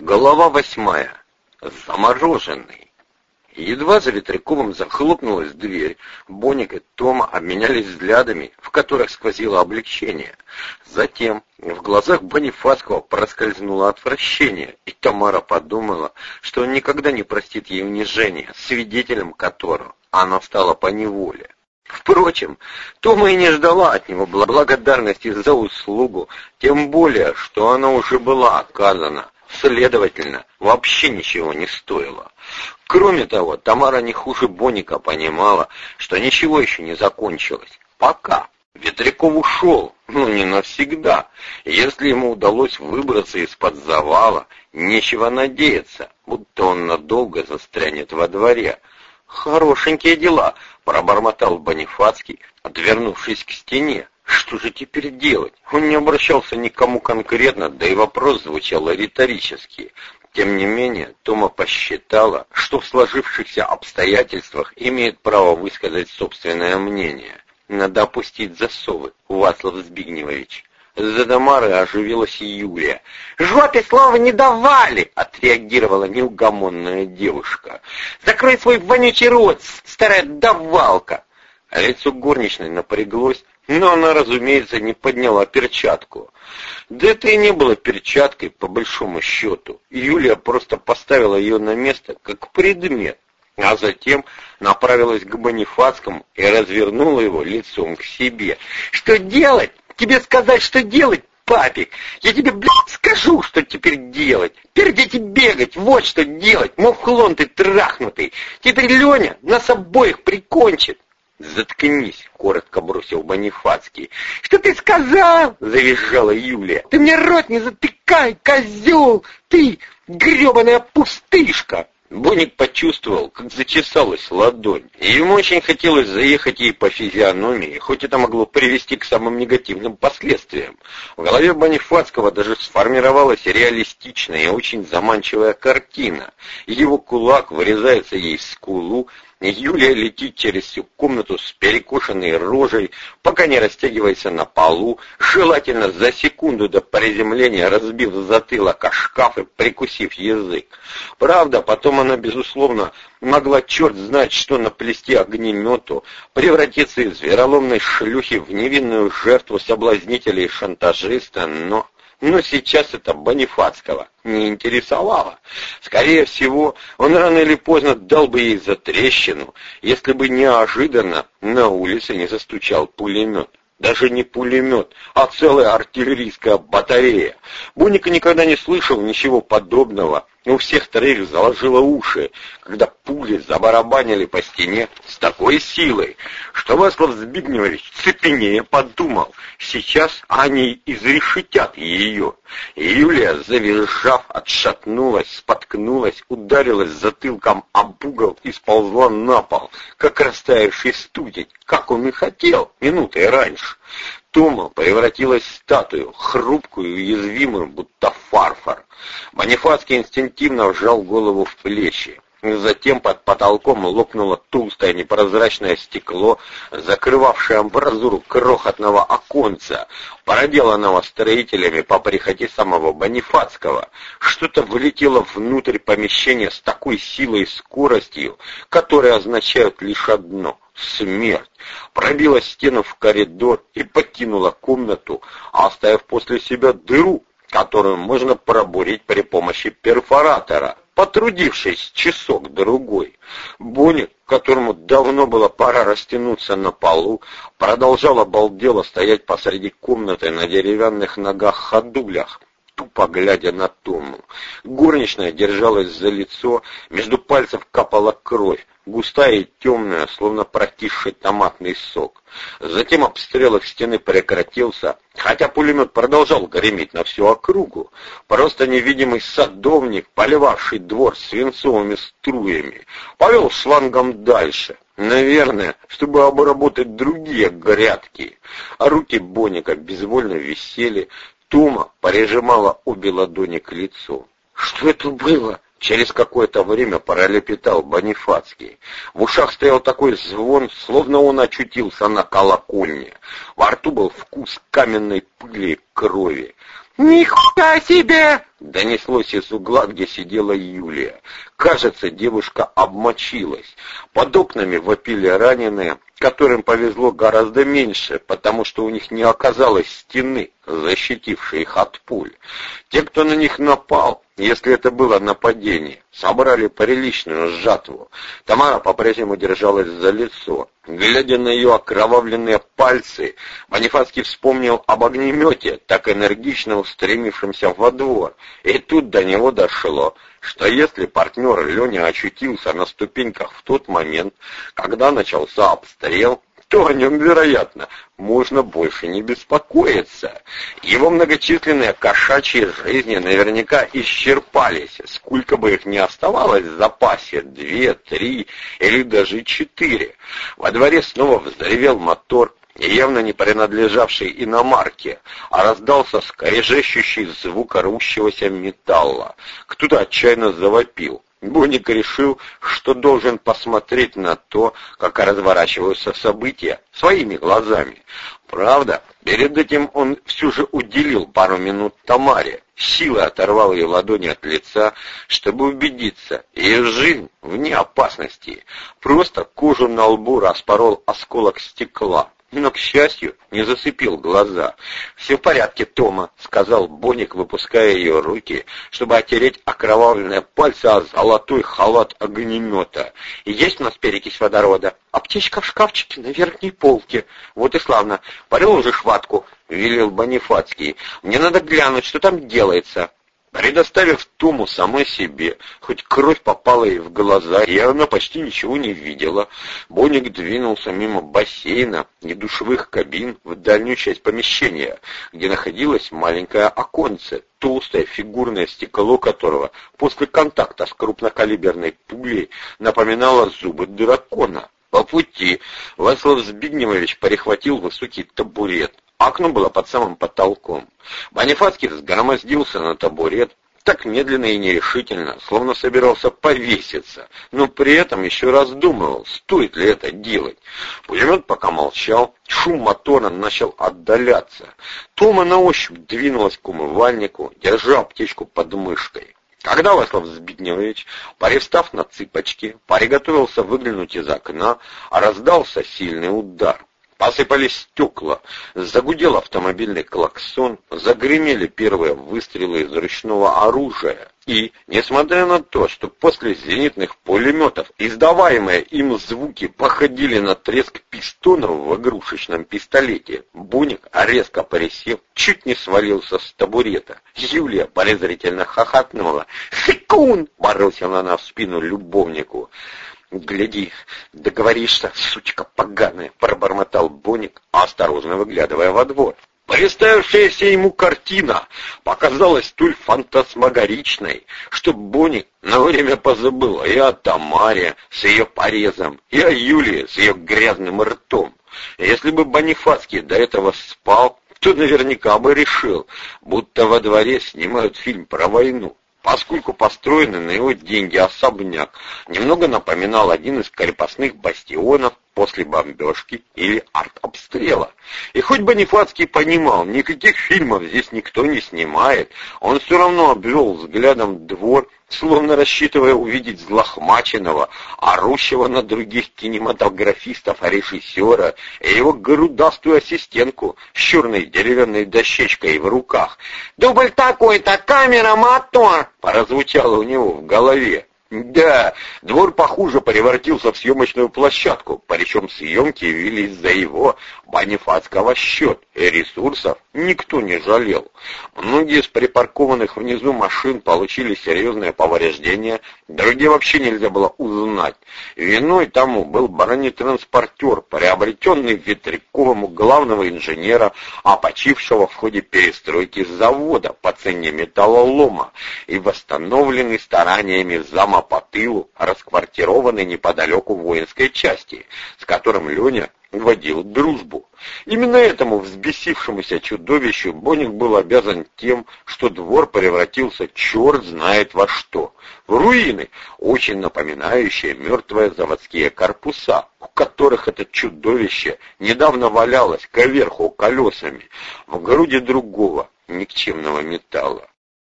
Голова восьмая. Замороженный. Едва за Ветряковым захлопнулась дверь, Боник и Тома обменялись взглядами, в которых сквозило облегчение. Затем в глазах Бонифацкого проскользнуло отвращение, и Тамара подумала, что он никогда не простит ей унижения, свидетелем которого она стала по неволе. Впрочем, Тома и не ждала от него благодарности за услугу, тем более, что она уже была оказана. Следовательно, вообще ничего не стоило. Кроме того, Тамара не хуже Боника понимала, что ничего еще не закончилось. Пока. Ветряков ушел, но не навсегда. Если ему удалось выбраться из-под завала, нечего надеяться, будто он надолго застрянет во дворе. «Хорошенькие дела», — пробормотал Бонифацкий, отвернувшись к стене. Что же теперь делать? Он не обращался никому конкретно, да и вопрос звучал риторически. Тем не менее, Тома посчитала, что в сложившихся обстоятельствах имеет право высказать собственное мнение. Надо опустить засовы, Вацлав Збигневович. За Тамарой оживилась Юлия. «Жопе слова не давали!» — отреагировала неугомонная девушка. «Закрой свой вонючий рот, старая давалка!» Лицо горничной напряглось, но она, разумеется, не подняла перчатку. Да это и не было перчаткой, по большому счету. Юлия просто поставила ее на место, как предмет, а затем направилась к Бонифацкому и развернула его лицом к себе. «Что делать? Тебе сказать, что делать?» папик, я тебе, блядь, скажу, что теперь делать. Пердеть и бегать, вот что делать, муфлон ты трахнутый. Теперь Леня нас обоих прикончит. «Заткнись!» — коротко бросил Бонифацкий. «Что ты сказал?» — завизжала Юлия. «Ты мне рот не затыкай, козел! Ты гребаная пустышка!» Боник почувствовал, как зачесалась ладонь. И ему очень хотелось заехать ей по физиономии, хоть это могло привести к самым негативным последствиям. В голове Бонифацкого даже сформировалась реалистичная и очень заманчивая картина. Его кулак вырезается ей в скулу, Юлия летит через всю комнату с перекошенной рожей, пока не растягивается на полу, желательно за секунду до приземления разбив затылок о шкаф и прикусив язык. Правда, потом она, безусловно, могла черт знать, что наплести огнемету, превратиться из вероломной шлюхи в невинную жертву соблазнителя и шантажиста, но... Но сейчас это Бонифацкого не интересовало. Скорее всего, он рано или поздно дал бы ей за трещину, если бы неожиданно на улице не застучал пулемет. Даже не пулемет, а целая артиллерийская батарея. Буника никогда не слышал ничего подобного, у всех троих заложило уши, когда пули забарабанили по стене с такой силой, что Васлав Збигневич цепенея подумал, сейчас они изрешетят ее. Юлия, завизжав, отшатнулась, споткнулась, ударилась затылком об угол и сползла на пол, как растаявший студень, как он и хотел минутой раньше. Тома превратилась в статую, хрупкую и уязвимую, будто фарфор. Бонифацкий инстинктивно вжал голову в плечи. Затем под потолком лопнуло толстое непрозрачное стекло, закрывавшее амбразуру крохотного оконца, проделанного строителями по прихоти самого Бонифацкого. Что-то вылетело внутрь помещения с такой силой и скоростью, которые означают лишь одно — смерть. Пробила стену в коридор и покинула комнату, оставив после себя дыру, которую можно пробурить при помощи перфоратора, потрудившись часок-другой. Боник, которому давно было пора растянуться на полу, продолжал обалдело стоять посреди комнаты на деревянных ногах-ходулях, тупо глядя на Тому. Горничная держалась за лицо, между пальцев капала кровь, густая и темная, словно прокисший томатный сок. Затем обстрел их стены прекратился, хотя пулемет продолжал греметь на всю округу. Просто невидимый садовник, поливавший двор свинцовыми струями, повел шлангом дальше. Наверное, чтобы обработать другие грядки. А руки Боника безвольно висели, Тума прижимала обе ладони к лицу. «Что это было?» Через какое-то время пролепетал Бонифацкий. В ушах стоял такой звон, словно он очутился на колокольне. Во рту был вкус каменной пыли и крови. «Нихуя себе!» — донеслось из угла, где сидела Юлия. Кажется, девушка обмочилась. Под окнами вопили раненые, которым повезло гораздо меньше, потому что у них не оказалось стены, защитившей их от пуль. Те, кто на них напал, если это было нападение, собрали приличную жатву. Тамара по-прежнему держалась за лицо. Глядя на ее окровавленные пальцы, Бонифацкий вспомнил об огнемете, так энергично устремившемся во двор. И тут до него дошло, что если партнер Леня очутился на ступеньках в тот момент, когда начался обстрел, то о нем, вероятно, можно больше не беспокоиться. Его многочисленные кошачьи жизни наверняка исчерпались, сколько бы их ни оставалось в запасе, две, три или даже четыре. Во дворе снова взревел мотор, явно не принадлежавший иномарке, а раздался скрежещущий звук рвущегося металла. Кто-то отчаянно завопил. Боник решил, что должен посмотреть на то, как разворачиваются события, своими глазами. Правда, перед этим он все же уделил пару минут Тамаре, силой оторвал ее ладони от лица, чтобы убедиться, ее жизнь вне опасности. Просто кожу на лбу распорол осколок стекла но, к счастью, не засыпил глаза. «Все в порядке, Тома», — сказал Боник, выпуская ее руки, чтобы отереть окровавленные пальцы о золотой халат огнемета. «Есть у нас перекись водорода?» «Аптечка в шкафчике на верхней полке». «Вот и славно. Приложишь ватку», — велел Бонифацкий. «Мне надо глянуть, что там делается». Предоставив Тому самой себе, хоть кровь попала ей в глаза, и она почти ничего не видела, Боник двинулся мимо бассейна и душевых кабин в дальнюю часть помещения, где находилось маленькое оконце, толстое фигурное стекло которого после контакта с крупнокалиберной пулей напоминало зубы дракона. По пути Васлав Збигневович перехватил высокий табурет, Окно было под самым потолком. Бонифацкий взгромоздился на табурет, так медленно и нерешительно, словно собирался повеситься, но при этом еще раз думал, стоит ли это делать. Пулемет пока молчал, шум мотора начал отдаляться. Тома на ощупь двинулась к умывальнику, держа аптечку под мышкой. Когда Васлав Збигневич, привстав на цыпочки, приготовился выглянуть из окна, раздался сильный удар. Посыпались стекла, загудел автомобильный клаксон, загремели первые выстрелы из ручного оружия. И, несмотря на то, что после зенитных пулеметов издаваемые им звуки походили на треск пистонов в игрушечном пистолете, Буник, резко поресев, чуть не свалился с табурета. Юлия презрительно хохотнула. «Хикун!» — бросила она в спину любовнику. «Гляди, договоришься, сучка поганая!» — пробормотал Боник, осторожно выглядывая во двор. Представившаяся ему картина показалась столь фантасмагоричной, что Боник на время позабыл и о Тамаре с ее порезом, и о Юлии с ее грязным ртом. Если бы Бонифацкий до этого спал, то наверняка бы решил, будто во дворе снимают фильм про войну поскольку построенный на его деньги особняк немного напоминал один из крепостных бастионов после бомбежки или артобстрела. И хоть Бонифацкий понимал, никаких фильмов здесь никто не снимает, он все равно обвел взглядом двор, словно рассчитывая увидеть злохмаченного, орущего на других кинематографистов, а режиссера и его грудастую ассистентку с черной деревянной дощечкой в руках. «Дубль такой-то, камера, мотор!» прозвучало у него в голове. Да, двор похуже превратился в съемочную площадку, причем съемки велись за его Бонифацкого счет, и ресурсов никто не жалел. Многие из припаркованных внизу машин получили серьезные повреждения, другие вообще нельзя было узнать. Виной тому был бронетранспортер, приобретенный Ветряковым у главного инженера, опочившего в ходе перестройки завода по цене металлолома и восстановленный стараниями зама прямо по тылу расквартированной неподалеку воинской части, с которым Леня водил дружбу. Именно этому взбесившемуся чудовищу Боник был обязан тем, что двор превратился черт знает во что. В руины, очень напоминающие мертвые заводские корпуса, у которых это чудовище недавно валялось кверху колесами, в груди другого никчемного металла.